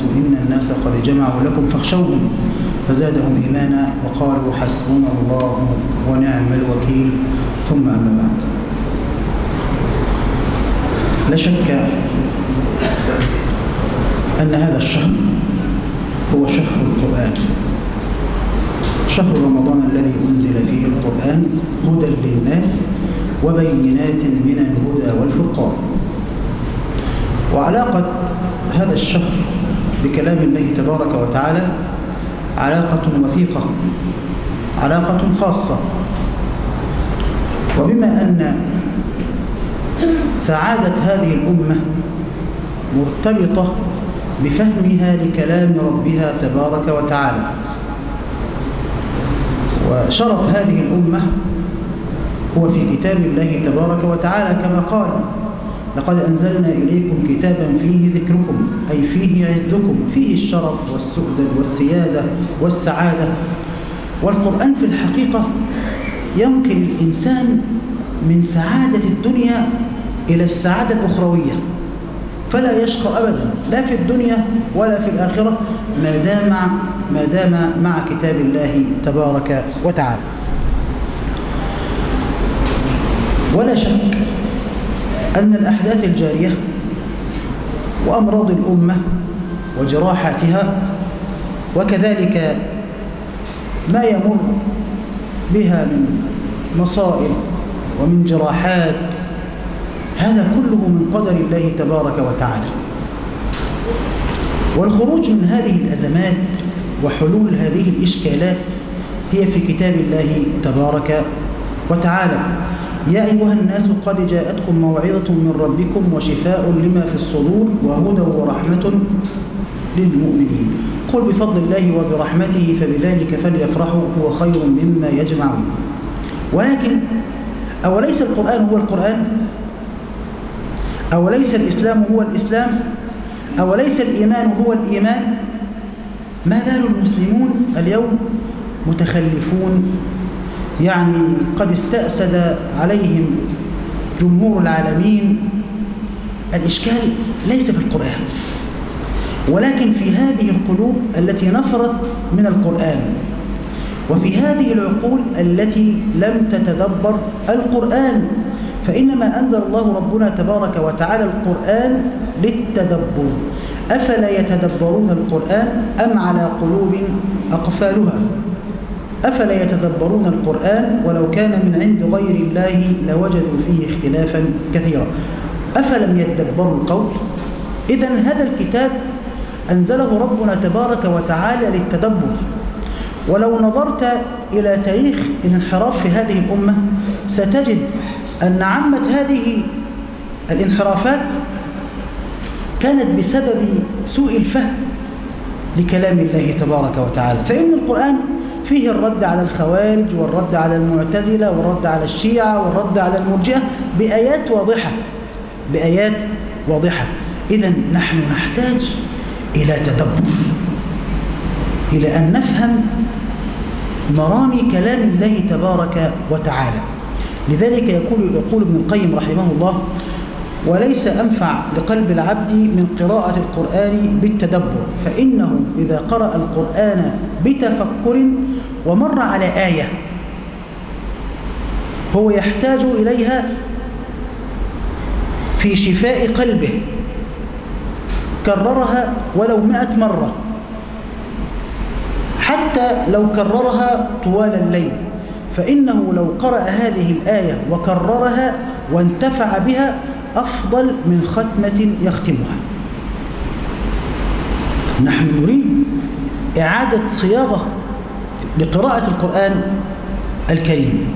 الناس إن الناس قد جمعوا لكم فاخشوهم فزادهم إيمانا وقالوا حسبنا الله ونعم الوكيل. ثم أما بعد. لا شك أن هذا الشهر هو شهر القرآن. شهر رمضان الذي أنزل فيه القرآن هدى للناس وبينات من الهدى والفرقان. وعلاقة هذا الشهر بكلام الله تبارك وتعالى علاقة وثيقة علاقة خاصة. وبما أن سعادة هذه الأمة مرتبطة بفهمها لكلام ربها تبارك وتعالى. وشرف هذه الأمة هو في كتاب الله تبارك وتعالى كما قال لقد أنزلنا إليكم كتابا فيه ذكركم أي فيه عزكم فيه الشرف والسؤدد والسيادة والسعادة. والقرآن في الحقيقة ينقل الإنسان من سعادة الدنيا إلى السعادة الأخروية. فلا يشقى أبدا لا في الدنيا ولا في الآخرة ما دام ما دام مع كتاب الله تبارك وتعالى. ولا شك أن الأحداث الجارية وأمراض الأمة وجراحاتها وكذلك ما يمر بها من مصائب ومن جراحات هذا كله من قدر الله تبارك وتعالى. والخروج من هذه الأزمات وحلول هذه الإشكالات هي في كتاب الله تبارك وتعالى. يا أيها الناس قد جاءتكم موعظة من ربكم وشفاء لما في الصدور وهدى ورحمة للمؤمنين. قل بفضل الله وبرحمته فبذلك فليفرحوا هو خير مما يجمعون. ولكن أوليس القرآن هو القرآن؟ أوليس الإسلام هو الإسلام؟ أوليس الإيمان هو الإيمان؟ ما زال المسلمون اليوم متخلفون يعني قد استأسد عليهم جمهور العالمين. الإشكال ليس في القرآن ولكن في هذه القلوب التي نفرت من القرآن وفي هذه العقول التي لم تتدبر القرآن. فإنما أنزل الله ربنا تبارك وتعالى القرآن للتدبر. أفلا يتدبرون القرآن أم على قلوب أقفالها؟ أفلا يتدبرون القرآن ولو كان من عند غير الله لوجدوا فيه اختلافا كثيرا. أفلم يتدبروا القول؟ إذا هذا الكتاب أنزله ربنا تبارك وتعالى للتدبر. ولو نظرت إلى تاريخ الانحراف في هذه الأمة ستجد أن عامة هذه الانحرافات كانت بسبب سوء الفهم لكلام الله تبارك وتعالى. فإن القرآن فيه الرد على الخوارج والرد على المعتزلة والرد على الشيعة والرد على المرجئة بآيات واضحة بآيات واضحة. إذا نحن نحتاج إلى تدبر إلى أن نفهم مرامي كلام الله تبارك وتعالى. لذلك يقول يقول ابن القيم رحمه الله وليس أنفع لقلب العبد من قراءة القرآن بالتدبر فإنه إذا قرأ القرآن بتفكر ومر على آية هو يحتاج إليها في شفاء قلبه. كررها ولو مئة مرة. حتى لو كررها طوال الليل فإنه لو قرأ هذه الآية وكررها وانتفع بها أفضل من ختمة يختمها. نحن نريد إعادة صياغة لقراءة القرآن الكريم.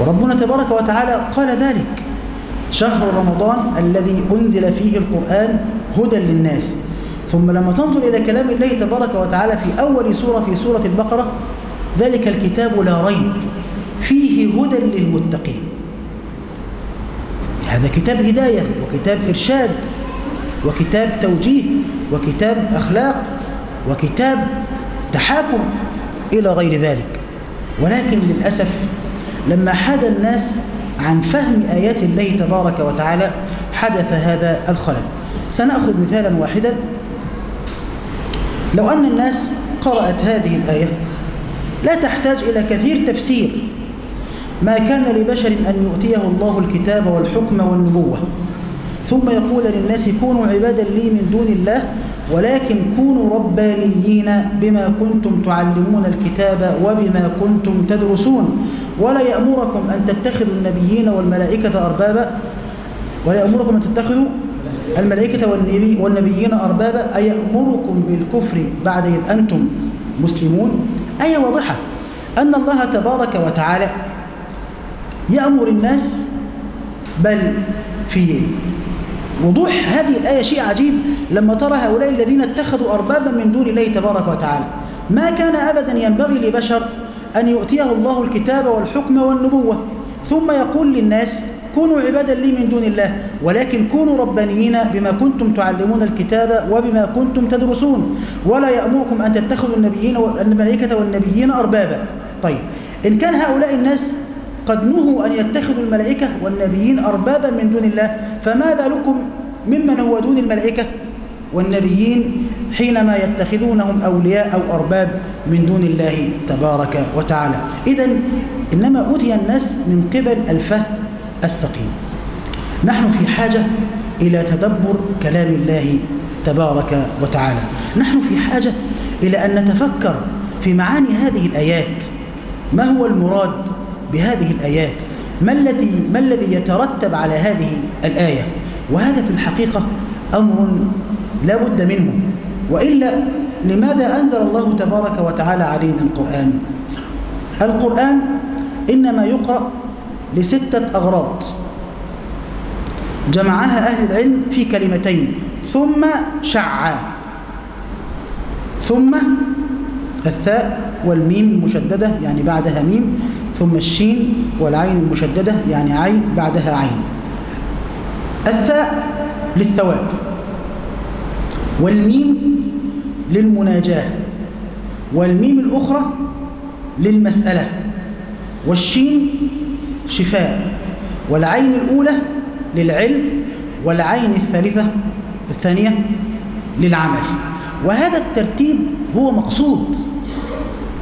وربنا تبارك وتعالى قال ذلك. شهر رمضان الذي أنزل فيه القرآن هدى للناس. ثم لما تنظر إلى كلام الله تبارك وتعالى في أول سورة في سورة البقرة ذلك الكتاب لا ريب. فيه هدى للمتقين. هذا كتاب هداية وكتاب إرشاد وكتاب توجيه وكتاب أخلاق وكتاب تحاكم إلى غير ذلك. ولكن للأسف لما حاد الناس عن فهم آيات الله تبارك وتعالى حدث هذا الخلل. سنأخذ مثالا واحدا. لو أن الناس قرأت هذه الآية لا تحتاج إلى كثير تفسير. ما كان لبشر أن يؤتيه الله الكتاب والحكم والنبوة. ثم يقول للناس كونوا عبادا لي من دون الله ولكن كونوا ربانيين بما كنتم تعلمون الكتاب وبما كنتم تدرسون. ولا يأمركم أن تتخذوا النبيين والملائكة أربابا. ولا يأمركم أن تتخذوا الملائكة والنبي والنبيين أربابا. أيأمركم بالكفر بعد إذ أنتم مسلمون؟ آية واضحة. أن الله تبارك وتعالى يأمر الناس بل في وضوح هذه الآية شيء عجيب لما ترى هؤلاء الذين اتخذوا أربابا من دون الله تبارك وتعالى. ما كان أبدا ينبغي لبشر أن يؤتيه الله الكتاب والحكم والنبوة. ثم يقول للناس كونوا عبادا لي من دون الله ولكن كونوا ربانيين بما كنتم تعلمون الكتاب وبما كنتم تدرسون. ولا يأمركم أن تتخذوا النبيين والملائكة والنبيين أربابا. طيب إن كان هؤلاء الناس قد نهوا أن يتخذوا الملائكة والنبيين أربابا من دون الله فما بالكم ممن هو دون الملائكة والنبيين حينما يتخذونهم أولياء أو أرباب من دون الله تبارك وتعالى؟ إذا إنما أوتي الناس من قبل الفهم السقيم. نحن في حاجة إلى تدبر كلام الله تبارك وتعالى. نحن في حاجة إلى أن نتفكر في معاني هذه الآيات. ما هو المراد بهذه الآيات. ما الذي ما الذي يترتب على هذه الآية؟ وهذا في الحقيقة أمر لا بد منه. وإلا لماذا أنزل الله تبارك وتعالى علينا القرآن؟ القرآن إنما يقرأ لستة أغراض. جمعها أهل العلم في كلمتين. ثم شعا ثم الثاء والميم المشددة يعني بعدها ميم. ثم الشين والعين المشددة يعني عين بعدها عين. الثاء للثواب. والميم للمناجاة. والميم الأخرى للمسألة. والشين شفاء. والعين الأولى للعلم. والعين الثالثة الثانية للعمل. وهذا الترتيب هو مقصود.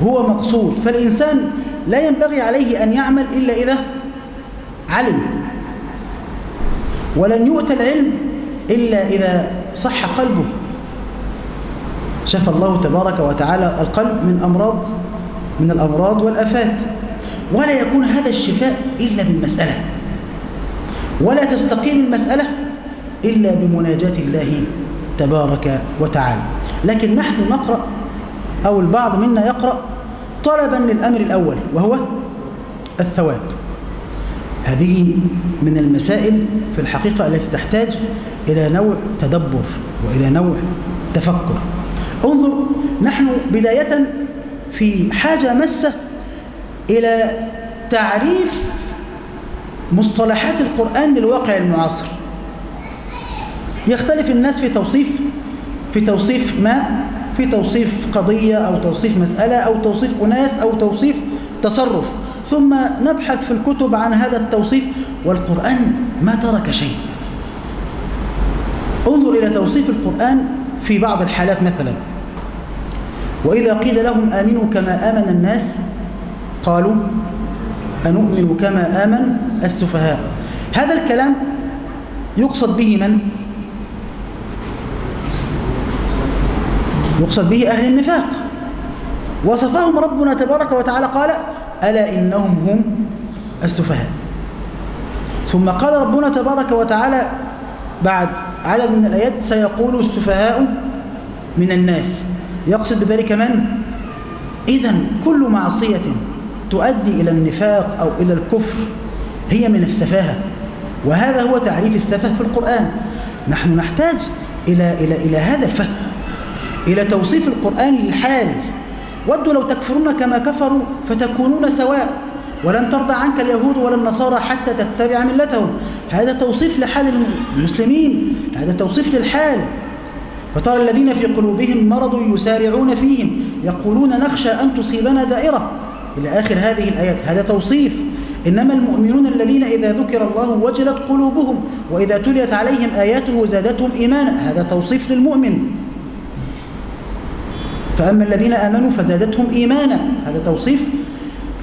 هو مقصود. فالإنسان لا ينبغي عليه أن يعمل إلا إذا علم. ولن يؤتى العلم إلا إذا صح قلبه. شفى الله تبارك وتعالى القلب من أمراض من الأمراض والأفات. ولا يكون هذا الشفاء إلا بالمسألة. ولا تستقيم المسألة إلا بمناجاة الله تبارك وتعالى. لكن نحن نقرأ أو البعض منا يقرأ طلبا للأمر الأول وهو الثواب. هذه من المسائل في الحقيقة التي تحتاج إلى نوع تدبر وإلى نوع تفكر. انظر نحن بداية في حاجة مسة إلى تعريف مصطلحات القرآن للواقع المعاصر. يختلف الناس في توصيف في توصيف ما في توصيف قضية أو توصيف مسألة أو توصيف أناس أو توصيف تصرف. ثم نبحث في الكتب عن هذا التوصيف والقرآن ما ترك شيء. انظر إلى توصيف القرآن في بعض الحالات مثلا. وإذا قيل لهم آمنوا كما آمن الناس قالوا أنؤمن كما آمن السفهاء. هذا الكلام يقصد به من؟ يقصد به أهل النفاق. وصفهم ربنا تبارك وتعالى قال ألا إنهم هم السفهاء. ثم قال ربنا تبارك وتعالى بعد عدد من الآيات سيقول السفهاء من الناس. يقصد بذلك من؟ إذا كل معصية تؤدي إلى النفاق أو إلى الكفر هي من السفاهة. وهذا هو تعريف السفه في القرآن. نحن نحتاج إلى, إلى, إلى هذا الفهم. إلى توصيف القرآن للحال ودوا لو تكفرون كما كفروا فتكونون سواء. ولن ترضى عنك اليهود ولا النصارى حتى تتبع ملتهم. هذا توصيف لحال المسلمين. هذا توصيف للحال. فترى الذين في قلوبهم مرض يسارعون فيهم. يقولون نخشى أن تصيبنا دائرة. إلى آخر هذه الآيات. هذا توصيف. إنما المؤمنون الذين إذا ذكر الله وجلت قلوبهم. وإذا تليت عليهم آياته زادتهم إيمانا. هذا توصيف للمؤمن. فأما الذين آمنوا فزادتهم إيمانا. هذا توصيف.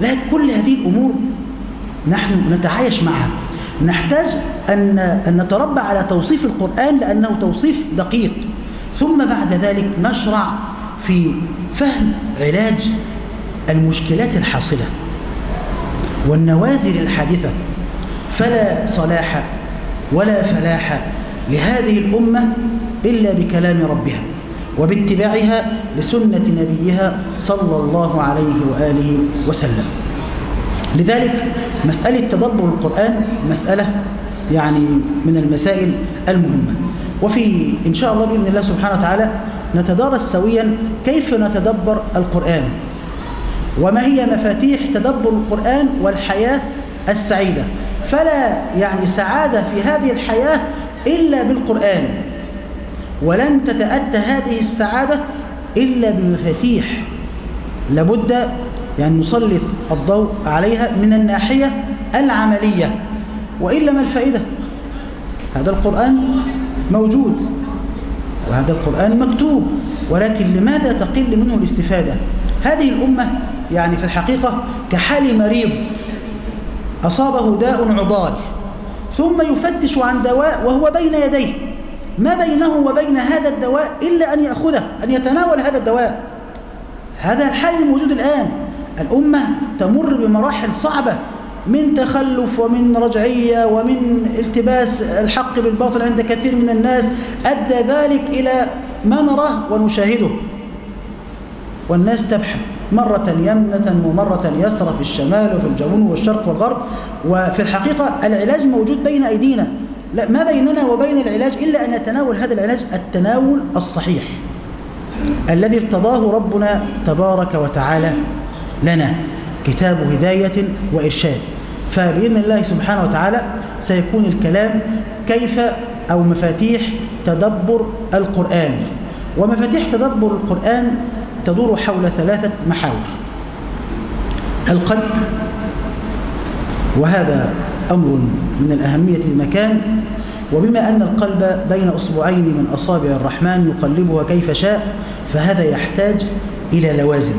لا كل هذه الأمور نحن نتعايش معها. نحتاج أن, أن نتربى على توصيف القرآن لأنه توصيف دقيق. ثم بعد ذلك نشرع في فهم علاج المشكلات الحاصلة والنوازل الحادثة. فلا صلاح ولا فلاح لهذه الأمة إلا بكلام ربها. وباتباعها لسنة نبيها صلى الله عليه وآله وسلم. لذلك مسألة تدبر القرآن مسألة يعني من المسائل المهمة. وفي إن شاء الله بإذن الله سبحانه وتعالى نتدارس سويا كيف نتدبر القرآن. وما هي مفاتيح تدبر القرآن والحياة السعيدة. فلا يعني سعادة في هذه الحياة إلا بالقرآن. ولن تتأتى هذه السعادة إلا بمفاتيح. لابد يعني نسلط الضوء عليها من الناحية العملية. وإلا ما الفائدة؟ هذا القرآن موجود وهذا القرآن مكتوب ولكن لماذا تقل منه الاستفادة؟ هذه الأمة يعني في الحقيقة كحال مريض أصابه داء عضال ثم يفتش عن دواء وهو بين يديه. ما بينه وبين هذا الدواء إلا أن يأخذه أن يتناول هذا الدواء. هذا الحال الموجود الآن. الأمة تمر بمراحل صعبة من تخلف ومن رجعية ومن التباس الحق بالباطل عند كثير من الناس أدى ذلك إلى ما نراه ونشاهده. والناس تبحث مرة يمنة ومرة يسرى في الشمال وفي الجنوب والشرق والغرب وفي الحقيقة العلاج موجود بين أيدينا. لا ما بيننا وبين العلاج إلا أن نتناول هذا العلاج التناول الصحيح الذي ارتضاه ربنا تبارك وتعالى لنا كتاب هداية وإرشاد. فبإذن الله سبحانه وتعالى سيكون الكلام كيف أو مفاتيح تدبر القرآن. ومفاتيح تدبر القرآن تدور حول ثلاثة محاور. القلب وهذا أمر من الأهمية المكان وبما أن القلب بين أصبعين من أصابع الرحمن يقلبها كيف شاء فهذا يحتاج إلى لوازم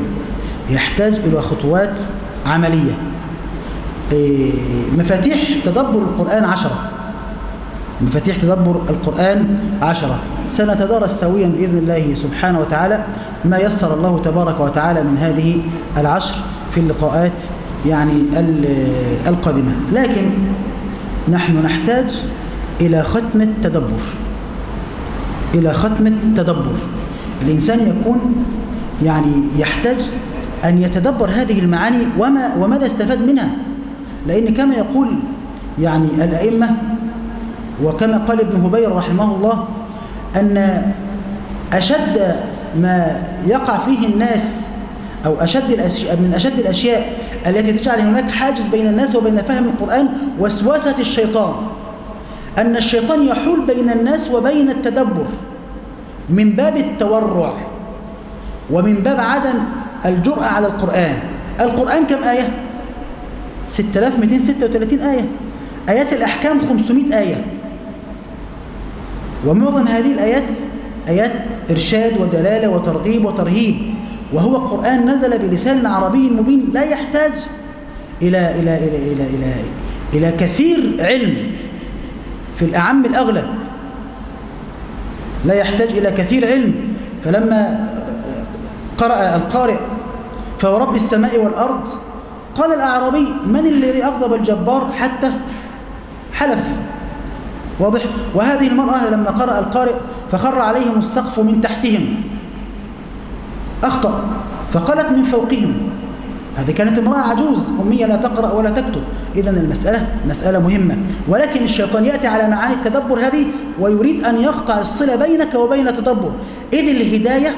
يحتاج إلى خطوات عملية. إيه، مفاتيح تدبر القرآن عشرة. مفاتيح تدبر القرآن عشرة. سنتدارس سويا بإذن الله سبحانه وتعالى ما يسر الله تبارك وتعالى من هذه العشر في اللقاءات يعني القادمة. لكن نحن نحتاج إلى ختم التدبر. إلى ختم التدبر. الإنسان يكون يعني يحتاج أن يتدبر هذه المعاني وما وماذا استفاد منها. لأن كما يقول يعني الأئمة وكما قال ابن هبير رحمه الله أن أشد ما يقع فيه الناس أو أشد الأشياء من أشد الأشياء التي تجعل هناك حاجز بين الناس وبين فهم القرآن وسواسة الشيطان. أن الشيطان يحول بين الناس وبين التدبر من باب التورع ومن باب عدم الجرأة على القرآن. القرآن كم آية؟ 6236 آية. آيات الأحكام 500 آية. ومعظم هذه الآيات آيات إرشاد ودلالة وترغيب وترهيب. وهو قرآن نزل بلسان عربي مبين لا يحتاج إلى إلى إلى إلى إلى, إلى كثير علم في الأعم الأغلب. لا يحتاج إلى كثير علم. فلما قرأ القارئ فورب السماء والأرض قال الأعرابي من الذي أغضب الجبار حتى حلف؟ واضح. وهذه المرأة لما قرأ القارئ فخر عليهم السقف من تحتهم. أخطأ فقالت من فوقهم هذه كانت امرأة عجوز أمية لا تقرأ ولا تكتب. إذا المسألة مسألة مهمة. ولكن الشيطان يأتي على معاني التدبر هذه ويريد أن يقطع الصلة بينك وبين التدبر. إذ الهداية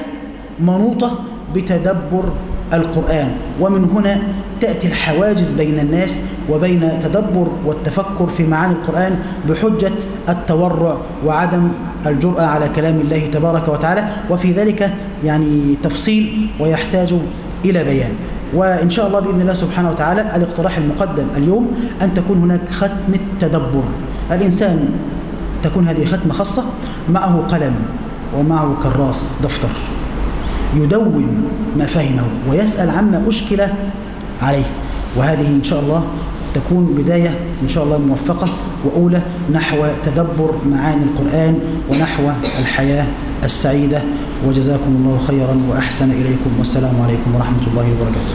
منوطة بتدبر القرآن. ومن هنا تأتي الحواجز بين الناس وبين تدبر والتفكر في معاني القرآن بحجة التورع وعدم الجرأة على كلام الله تبارك وتعالى وفي ذلك يعني تفصيل ويحتاج إلى بيان. وإن شاء الله بإذن الله سبحانه وتعالى الاقتراح المقدم اليوم أن تكون هناك ختمة تدبر الإنسان تكون هذه ختمة خاصة معه قلم ومعه كراس دفتر. يدون ما فهمه ويسأل عما أشكل عليه. وهذه إن شاء الله تكون بداية إن شاء الله موفقة وأولى نحو تدبر معاني القرآن ونحو الحياة السعيدة. وجزاكم الله خيرا وأحسن إليكم. والسلام عليكم ورحمة الله وبركاته.